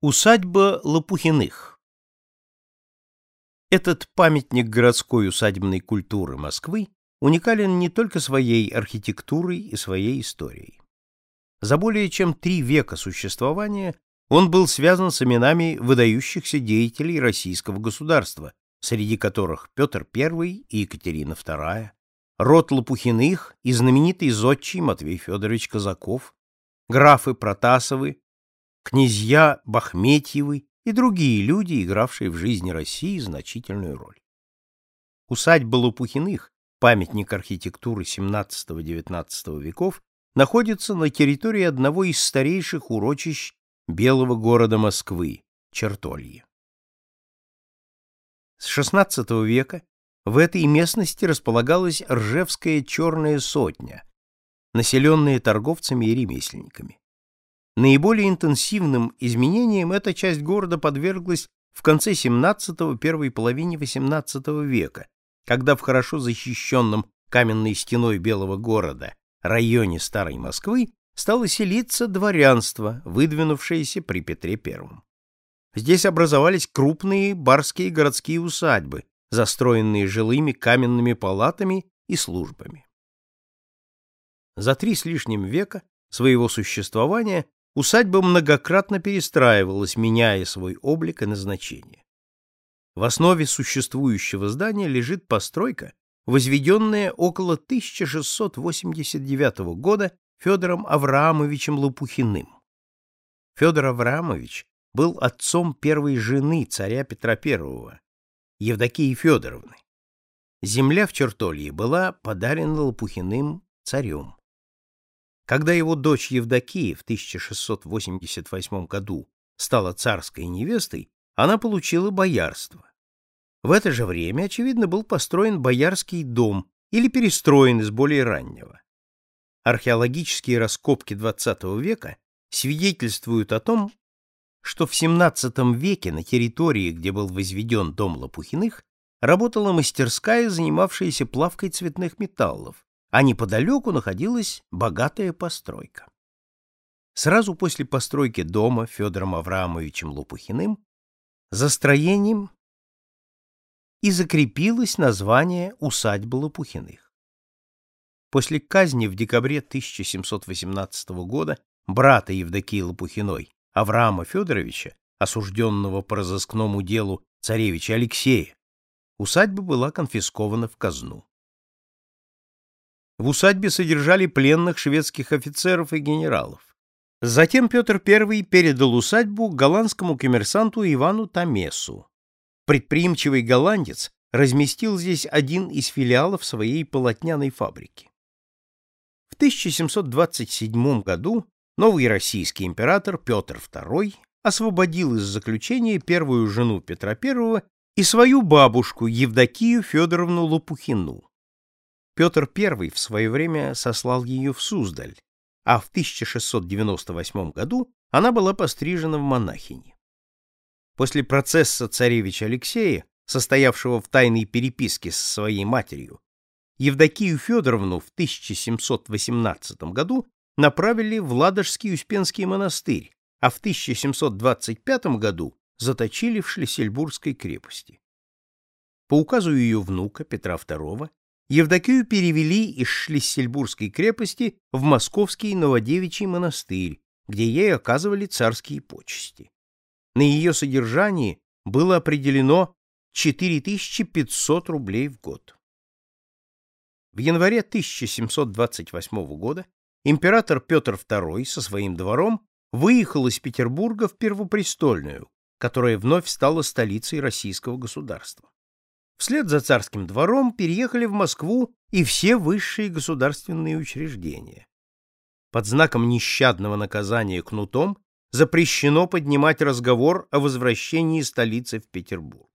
Усадьба Лопухиных Этот памятник городской усадебной культуры Москвы уникален не только своей архитектурой и своей историей. За более чем три века существования он был связан с именами выдающихся деятелей российского государства, среди которых Петр I и Екатерина II, род Лопухиных и знаменитый зодчий Матвей Федорович Казаков, графы Протасовы, князья Бахметьевы и другие люди, игравшие в жизни России значительную роль. Усадьба Лопухиных, памятник архитектуры XVII-XIX веков, находится на территории одного из старейших урочищ белого города Москвы, Чертолье. С XVI века в этой местности располагалась Ржевская черная сотня, населенная торговцами и ремесленниками. Наиболее интенсивным изменениям эта часть города подверглась в конце XVII – первой половине XVIII века, когда в хорошо защищенном каменной стеной Белого города районе Старой Москвы стало селиться дворянство, выдвинувшееся при Петре I. Здесь образовались крупные барские городские усадьбы, застроенные жилыми каменными палатами и службами. За три с лишним века своего существования усадьба многократно перестраивалась, меняя свой облик и назначение. В основе существующего здания лежит постройка, возведенная около 1689 года Федором Авраамовичем Лопухиным. Федор Авраамович был отцом первой жены царя Петра I, Евдокии Федоровны. Земля в Чертолье была подарена Лопухиным царем. Когда его дочь Евдокия в 1688 году стала царской невестой, она получила боярство. В это же время, очевидно, был построен боярский дом или перестроен из более раннего. Археологические раскопки XX века свидетельствуют о том, что в XVII веке на территории, где был возведен дом Лопухиных, работала мастерская, занимавшаяся плавкой цветных металлов, а неподалеку находилась богатая постройка. Сразу после постройки дома Федором Авраамовичем Лопухиным за строением и закрепилось название усадьбы Лопухиных. После казни в декабре 1718 года брата Евдокии Лопухиной Авраама Федоровича, осужденного по разыскному делу царевича Алексея, усадьба была конфискована в казну. В усадьбе содержали пленных шведских офицеров и генералов. Затем Петр I передал усадьбу голландскому коммерсанту Ивану Тамесу. Предприимчивый голландец разместил здесь один из филиалов своей полотняной фабрики. В 1727 году новый российский император Петр II освободил из заключения первую жену Петра I и свою бабушку Евдокию Федоровну Лопухину. Петр I в свое время сослал ее в Суздаль, а в 1698 году она была пострижена в монахини. После процесса царевича Алексея, состоявшего в тайной переписке со своей матерью, Евдокию Федоровну в 1718 году направили в Ладожский Успенский монастырь, а в 1725 году заточили в Шлиссельбургской крепости. По указу ее внука Петра II Евдокию перевели из Шлиссельбургской крепости в Московский Новодевичий монастырь, где ей оказывали царские почести. На ее содержании было определено 4500 рублей в год. В январе 1728 года император Петр II со своим двором выехал из Петербурга в Первопрестольную, которая вновь стала столицей российского государства. Вслед за царским двором переехали в Москву и все высшие государственные учреждения. Под знаком нещадного наказания кнутом запрещено поднимать разговор о возвращении столицы в Петербург.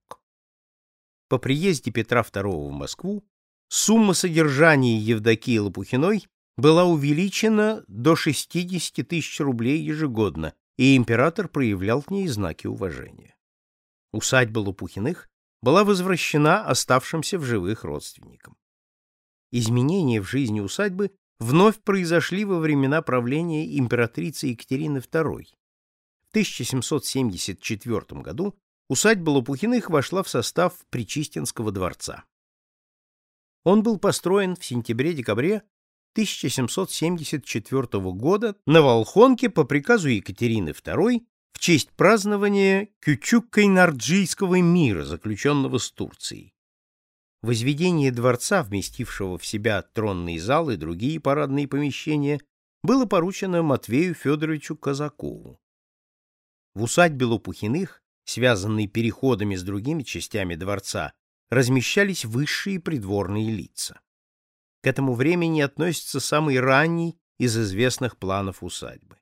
По приезде Петра II в Москву сумма содержания Евдокии Лопухиной была увеличена до 60 тысяч рублей ежегодно, и император проявлял к ней знаки уважения. Усадьба Лопухиных была возвращена оставшимся в живых родственникам. Изменения в жизни усадьбы вновь произошли во времена правления императрицы Екатерины II. В 1774 году усадьба Лопухиных вошла в состав Причистинского дворца. Он был построен в сентябре-декабре 1774 года на Волхонке по приказу Екатерины II в честь празднования Кючук-Кайнарджийского мира, заключенного с Турцией. Возведение дворца, вместившего в себя тронный зал и другие парадные помещения, было поручено Матвею Федоровичу Казакову. В усадьбе Лопухиных, связанной переходами с другими частями дворца, размещались высшие придворные лица. К этому времени относится самый ранний из известных планов усадьбы.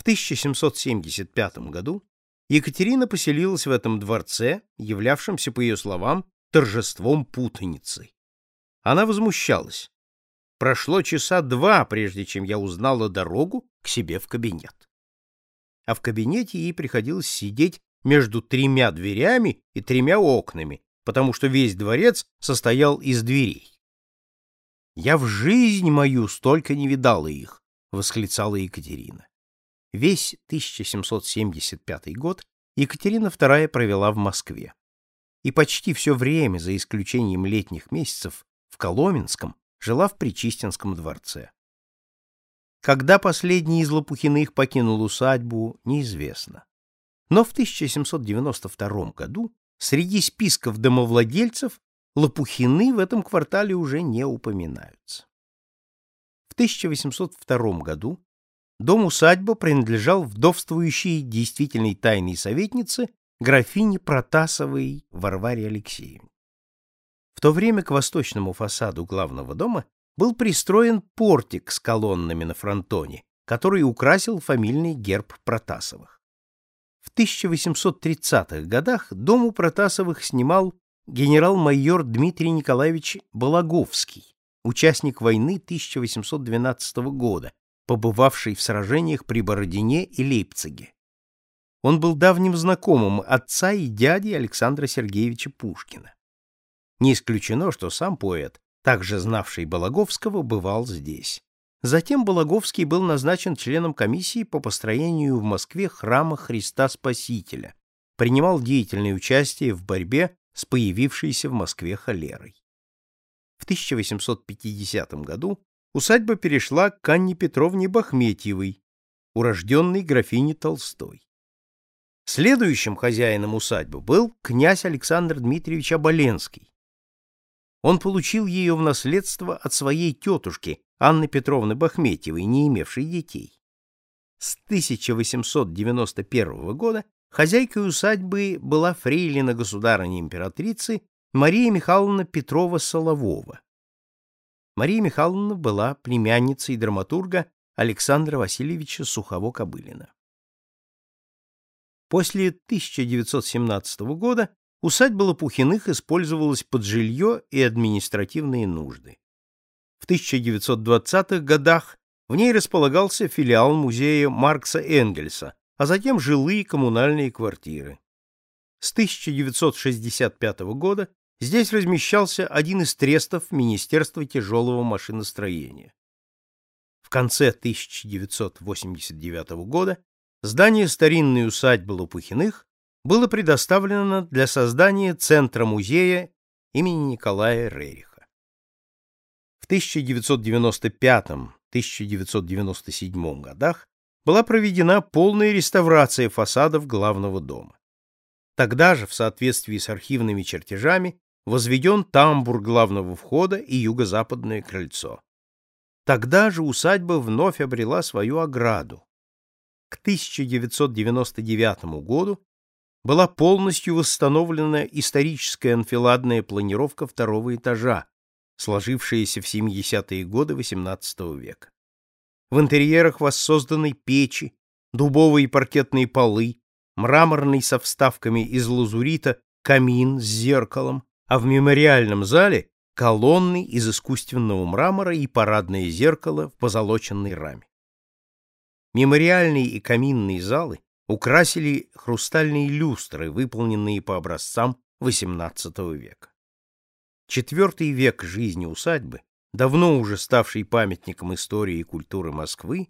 В 1775 году Екатерина поселилась в этом дворце, являвшемся, по ее словам, торжеством путаницы. Она возмущалась. Прошло часа два, прежде чем я узнала дорогу к себе в кабинет. А в кабинете ей приходилось сидеть между тремя дверями и тремя окнами, потому что весь дворец состоял из дверей. «Я в жизнь мою столько не видала их», — восклицала Екатерина. Весь 1775 год Екатерина II провела в Москве. И почти все время, за исключением летних месяцев, в Коломенском жила в Причистинском дворце. Когда последний из Лопухиных покинул усадьбу, неизвестно. Но в 1792 году среди списков домовладельцев Лопухины в этом квартале уже не упоминаются. В 1802 году дом-усадьба принадлежал вдовствующей действительной тайной советнице графине Протасовой Варваре Алексеевне. В то время к восточному фасаду главного дома был пристроен портик с колоннами на фронтоне, который украсил фамильный герб Протасовых. В 1830-х годах дом у Протасовых снимал генерал-майор Дмитрий Николаевич Балаговский, участник войны 1812 года, побывавший в сражениях при Бородине и Лейпциге. Он был давним знакомым отца и дяди Александра Сергеевича Пушкина. Не исключено, что сам поэт, также знавший Балаговского, бывал здесь. Затем Балаговский был назначен членом комиссии по построению в Москве храма Христа Спасителя, принимал деятельное участие в борьбе с появившейся в Москве холерой. В 1850 году усадьба перешла к Анне Петровне Бахметьевой, урожденной графине Толстой. Следующим хозяином усадьбы был князь Александр Дмитриевич Оболенский. Он получил ее в наследство от своей тетушки Анны Петровны Бахметьевой, не имевшей детей. С 1891 года хозяйкой усадьбы была фрейлина государыни-императрицы Мария Михайловна Петрова-Соловова. Мария Михайловна была племянницей драматурга Александра Васильевича Сухово-Кобылина. После 1917 года усадьба Лопухиных использовалась под жилье и административные нужды. В 1920-х годах в ней располагался филиал музея Маркса Энгельса, а затем жилые коммунальные квартиры. С 1965 года здесь размещался один из трестов Министерства тяжелого машиностроения. В конце 1989 года здание старинной усадьбы Лопухиных было предоставлено для создания Центра-музея имени Николая Рериха. В 1995-1997 годах была проведена полная реставрация фасадов главного дома. Тогда же, в соответствии с архивными чертежами, возведен тамбур главного входа и юго-западное крыльцо. Тогда же усадьба вновь обрела свою ограду, к 1999 году была полностью восстановлена историческая анфиладная планировка второго этажа, сложившаяся в 70-е годы XVIII века. В интерьерах воссозданы печи, дубовые паркетные полы, мраморный со вставками из лазурита камин с зеркалом, а в мемориальном зале колонны из искусственного мрамора и парадное зеркало в позолоченной раме. Мемориальные и каминные залы украсили хрустальные люстры, выполненные по образцам XVIII века. Четвертый век жизни усадьбы, давно уже ставший памятником истории и культуры Москвы,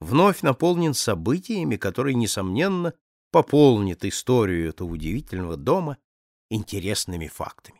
вновь наполнен событиями, которые, несомненно, пополнят историю этого удивительного дома интересными фактами.